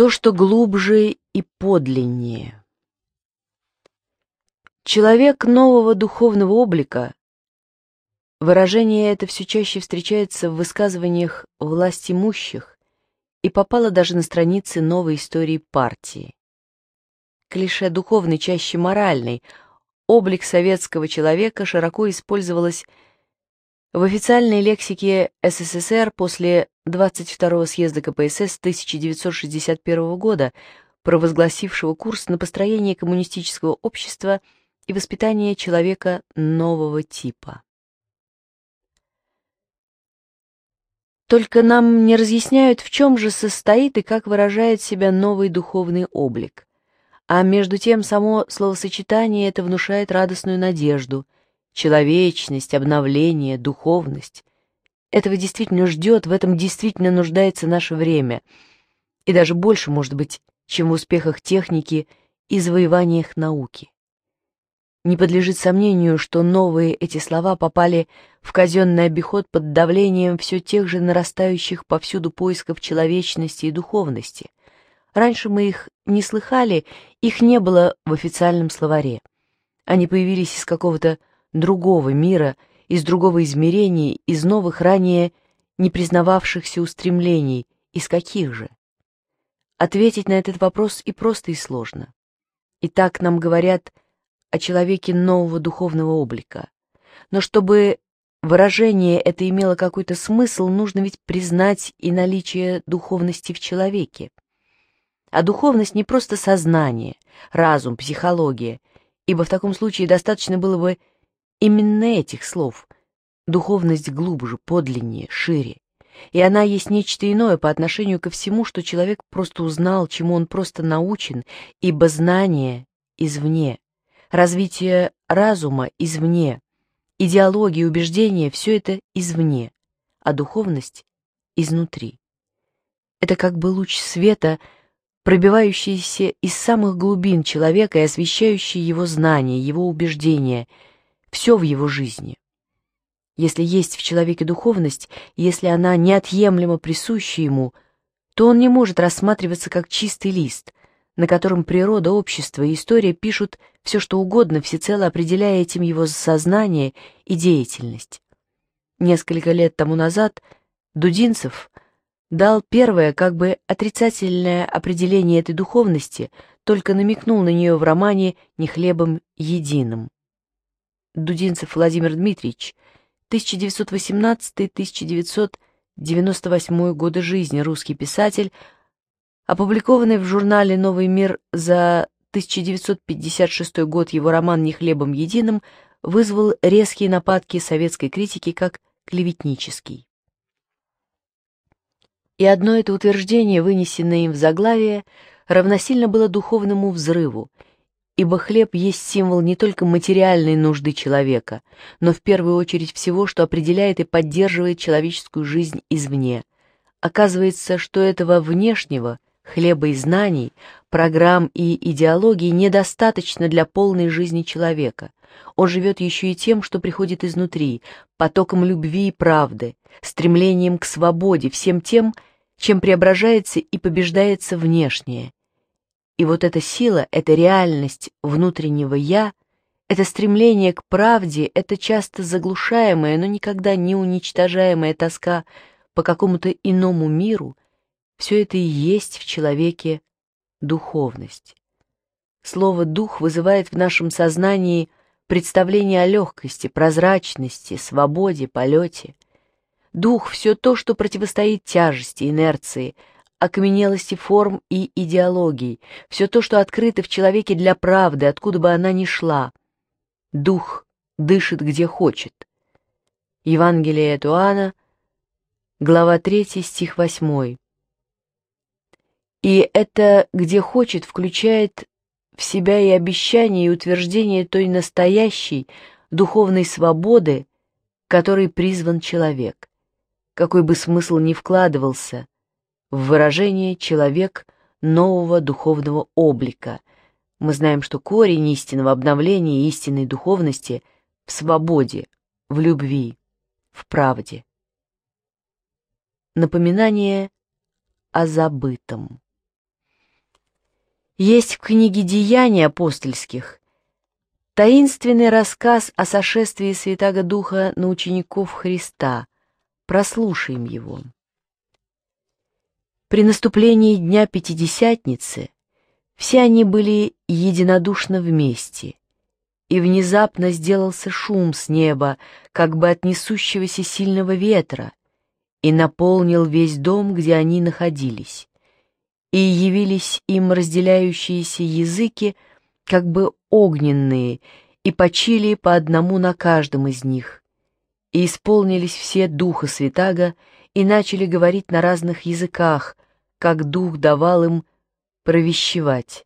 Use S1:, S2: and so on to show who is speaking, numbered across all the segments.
S1: то, что глубже и подлиннее. Человек нового духовного облика, выражение это все чаще встречается в высказываниях власть имущих и попало даже на страницы новой истории партии. Клише духовный чаще моральный, облик советского человека широко использовалось в официальной лексике СССР после 22-го съезда КПСС 1961 года, провозгласившего курс на построение коммунистического общества и воспитание человека нового типа. Только нам не разъясняют, в чем же состоит и как выражает себя новый духовный облик. А между тем само словосочетание это внушает радостную надежду – человечность, обновление, духовность. Этого действительно ждет, в этом действительно нуждается наше время. И даже больше, может быть, чем в успехах техники и завоеваниях науки. Не подлежит сомнению, что новые эти слова попали в казенный обиход под давлением все тех же нарастающих повсюду поисков человечности и духовности. Раньше мы их не слыхали, их не было в официальном словаре. Они появились из какого-то другого мира, из другого измерения, из новых ранее не признававшихся устремлений, из каких же? Ответить на этот вопрос и просто, и сложно. И так нам говорят о человеке нового духовного облика. Но чтобы выражение это имело какой-то смысл, нужно ведь признать и наличие духовности в человеке. А духовность не просто сознание, разум, психология, ибо в таком случае достаточно было бы Именно этих слов. Духовность глубже, подлиннее, шире. И она есть нечто иное по отношению ко всему, что человек просто узнал, чему он просто научен, ибо знание извне, развитие разума извне, идеологии, убеждения — все это извне, а духовность — изнутри. Это как бы луч света, пробивающийся из самых глубин человека и освещающий его знания, его убеждения — все в его жизни. Если есть в человеке духовность, если она неотъемлемо присуща ему, то он не может рассматриваться как чистый лист, на котором природа, общество и история пишут все, что угодно, всецело определяя этим его сознание и деятельность. Несколько лет тому назад Дудинцев дал первое, как бы отрицательное определение этой духовности, только намекнул на нее в романе «Не хлебом единым». Дудинцев Владимир Дмитриевич, 1918-1998 годы жизни, русский писатель, опубликованный в журнале «Новый мир» за 1956 год его роман «Не хлебом единым» вызвал резкие нападки советской критики как клеветнический. И одно это утверждение, вынесенное им в заглавие, равносильно было духовному взрыву — ибо хлеб есть символ не только материальной нужды человека, но в первую очередь всего, что определяет и поддерживает человеческую жизнь извне. Оказывается, что этого внешнего, хлеба и знаний, программ и идеологий недостаточно для полной жизни человека. Он живет еще и тем, что приходит изнутри, потоком любви и правды, стремлением к свободе, всем тем, чем преображается и побеждается внешнее, и вот эта сила, эта реальность внутреннего «я», это стремление к правде, это часто заглушаемая, но никогда не уничтожаемая тоска по какому-то иному миру, все это и есть в человеке духовность. Слово «дух» вызывает в нашем сознании представление о легкости, прозрачности, свободе, полете. Дух — все то, что противостоит тяжести, инерции — окаменелости форм и идеологий, все то, что открыто в человеке для правды, откуда бы она ни шла. Дух дышит где хочет. Евангелие от Иоанна, глава 3, стих 8. И это «где хочет» включает в себя и обещание, и утверждение той настоящей духовной свободы, которой призван человек. Какой бы смысл ни вкладывался – в выражение «человек нового духовного облика». Мы знаем, что корень истинного обновления истинной духовности в свободе, в любви, в правде. Напоминание о забытом. Есть в книге «Деяний апостольских» таинственный рассказ о сошествии Святаго Духа на учеников Христа. Прослушаем его. При наступлении Дня Пятидесятницы все они были единодушно вместе, и внезапно сделался шум с неба, как бы от несущегося сильного ветра, и наполнил весь дом, где они находились, и явились им разделяющиеся языки, как бы огненные, и почили по одному на каждом из них, и исполнились все Духа Святаго, и, и начали говорить на разных языках, как дух давал им провещевать.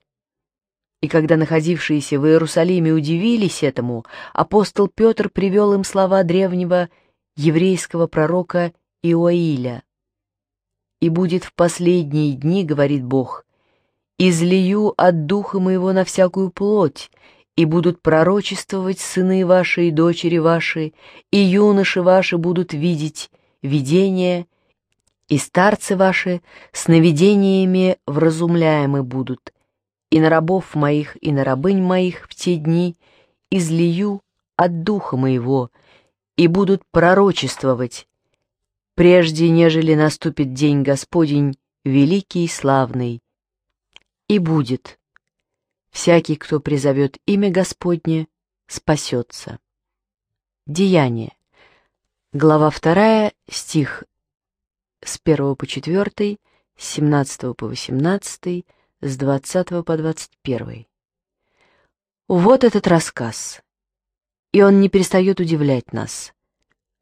S1: И когда находившиеся в Иерусалиме удивились этому, апостол Петр привел им слова древнего еврейского пророка Иоиля. «И будет в последние дни, — говорит Бог, — излию от духа моего на всякую плоть, и будут пророчествовать сыны ваши и дочери ваши, и юноши ваши будут видеть, видения, и старцы ваши сновидениями вразумляемы будут, и на рабов моих, и на рабынь моих в те дни излию от духа моего, и будут пророчествовать, прежде нежели наступит день Господень, великий и славный. И будет. Всякий, кто призовет имя Господне, спасется. Деяние. Глава вторая, стих с первого по четвертый, с 17 по 18, с 20 по 21. Вот этот рассказ. И он не перестает удивлять нас.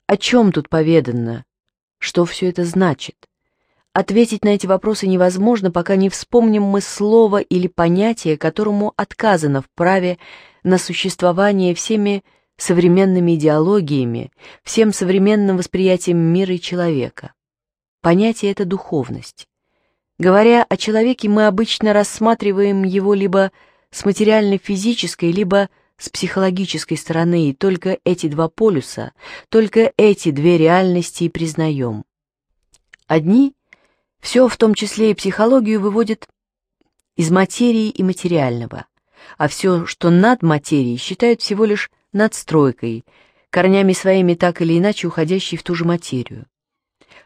S1: О чем тут поведано? Что все это значит? Ответить на эти вопросы невозможно, пока не вспомним мы слово или понятие, которому отказано в праве на существование всеми современными идеологиями, всем современным восприятием мира и человека. Понятие это духовность. Говоря о человеке, мы обычно рассматриваем его либо с материально-физической, либо с психологической стороны, и только эти два полюса, только эти две реальности и признаем. Одни все, в том числе и психологию, выводят из материи и материального, а все, что над материей, считают всего лишь надстройкой, корнями своими так или иначе уходящей в ту же материю.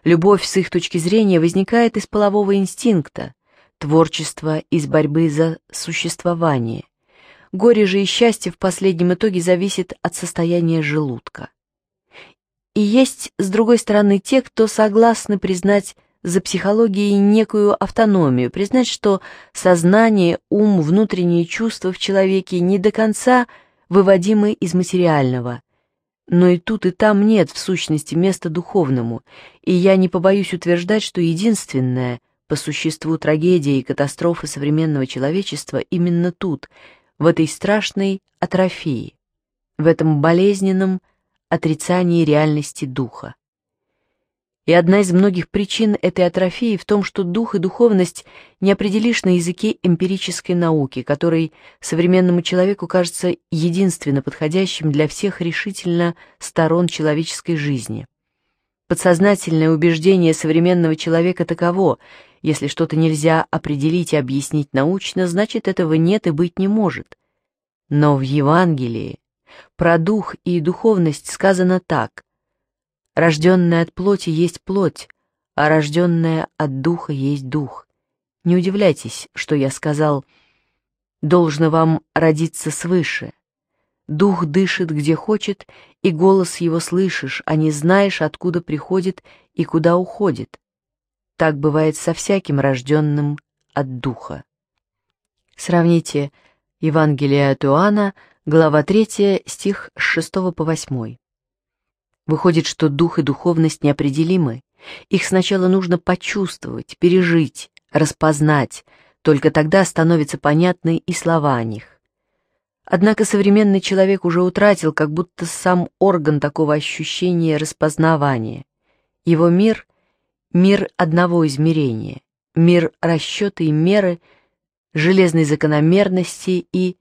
S1: Любовь с их точки зрения возникает из полового инстинкта, творчество из борьбы за существование. Горе же и счастье в последнем итоге зависит от состояния желудка. И есть, с другой стороны, те, кто согласны признать за психологией некую автономию, признать, что сознание, ум, внутренние чувства в человеке не до конца – выводимы из материального. Но и тут, и там нет в сущности места духовному, и я не побоюсь утверждать, что единственное по существу трагедия и катастрофа современного человечества именно тут, в этой страшной атрофии, в этом болезненном отрицании реальности духа. И одна из многих причин этой атрофии в том, что дух и духовность не определишь на языке эмпирической науки, который современному человеку кажется единственно подходящим для всех решительно сторон человеческой жизни. Подсознательное убеждение современного человека таково, если что-то нельзя определить и объяснить научно, значит этого нет и быть не может. Но в Евангелии про дух и духовность сказано так. Рожденная от плоти есть плоть, а рожденная от духа есть дух. Не удивляйтесь, что я сказал «должно вам родиться свыше». Дух дышит где хочет, и голос его слышишь, а не знаешь, откуда приходит и куда уходит. Так бывает со всяким рожденным от Духа. Сравните Евангелие от Иоанна, глава 3, стих с 6 по 8. Выходит, что дух и духовность неопределимы. Их сначала нужно почувствовать, пережить, распознать, только тогда становятся понятны и слова о них. Однако современный человек уже утратил как будто сам орган такого ощущения распознавания. Его мир — мир одного измерения, мир расчета и меры, железной закономерности и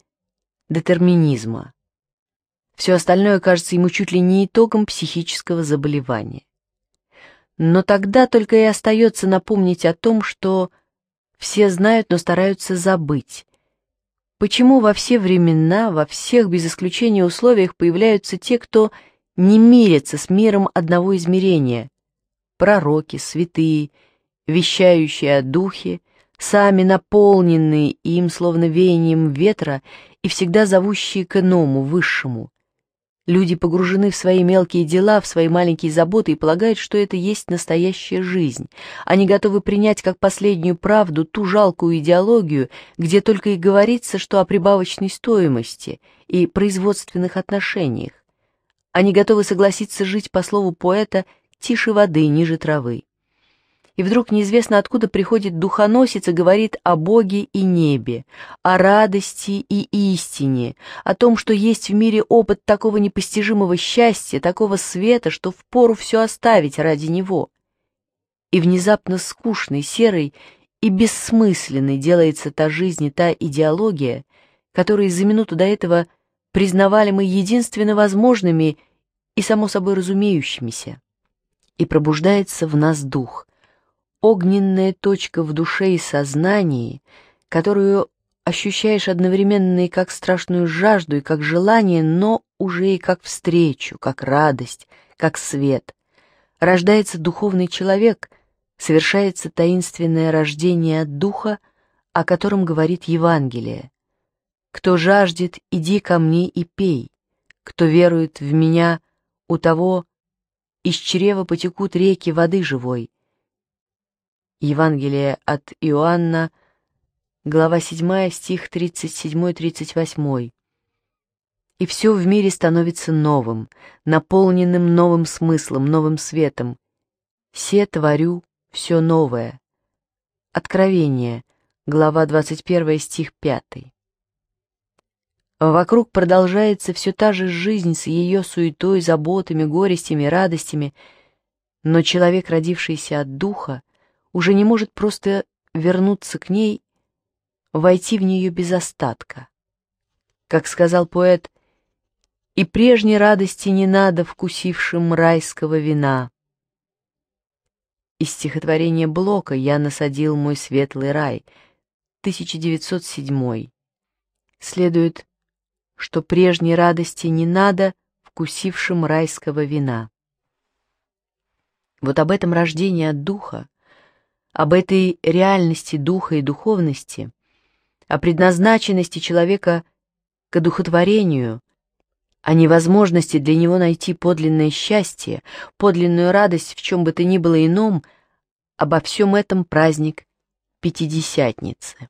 S1: детерминизма. Все остальное кажется ему чуть ли не итогом психического заболевания. Но тогда только и остается напомнить о том, что все знают, но стараются забыть. Почему во все времена, во всех без исключения условиях появляются те, кто не мирится с миром одного измерения? Пророки, святые, вещающие о духе, сами наполненные им словно веянием ветра и всегда зовущие к иному, высшему. Люди погружены в свои мелкие дела, в свои маленькие заботы и полагают, что это есть настоящая жизнь. Они готовы принять как последнюю правду ту жалкую идеологию, где только и говорится, что о прибавочной стоимости и производственных отношениях. Они готовы согласиться жить, по слову поэта, «тише воды, ниже травы» и вдруг неизвестно откуда приходит духоносец и говорит о Боге и небе, о радости и истине, о том, что есть в мире опыт такого непостижимого счастья, такого света, что впору все оставить ради него. И внезапно скучной, серой и бессмысленной делается та жизнь и та идеология, которые за минуту до этого признавали мы единственно возможными и, само собой, разумеющимися. И пробуждается в нас дух — огненная точка в душе и сознании, которую ощущаешь одновременно и как страшную жажду, и как желание, но уже и как встречу, как радость, как свет. Рождается духовный человек, совершается таинственное рождение от духа, о котором говорит Евангелие. «Кто жаждет, иди ко мне и пей. Кто верует в меня, у того из чрева потекут реки воды живой. Евангелие от Иоанна, глава 7, стих 37-38. И все в мире становится новым, наполненным новым смыслом, новым светом. Все творю все новое». Откровение, глава 21, стих 5. Вокруг продолжается все та же жизнь с ее суетой, заботами, горестями, радостями, но человек, родившийся от духа, уже не может просто вернуться к ней, войти в нее без остатка. Как сказал поэт, «И прежней радости не надо вкусившим райского вина». Из стихотворения Блока «Я насадил мой светлый рай» 1907 следует, что прежней радости не надо вкусившим райского вина. Вот об этом рождении от духа об этой реальности духа и духовности, о предназначенности человека к духотворению, о невозможности для него найти подлинное счастье, подлинную радость в чем бы то ни было ином, обо всем этом праздник Пятидесятницы.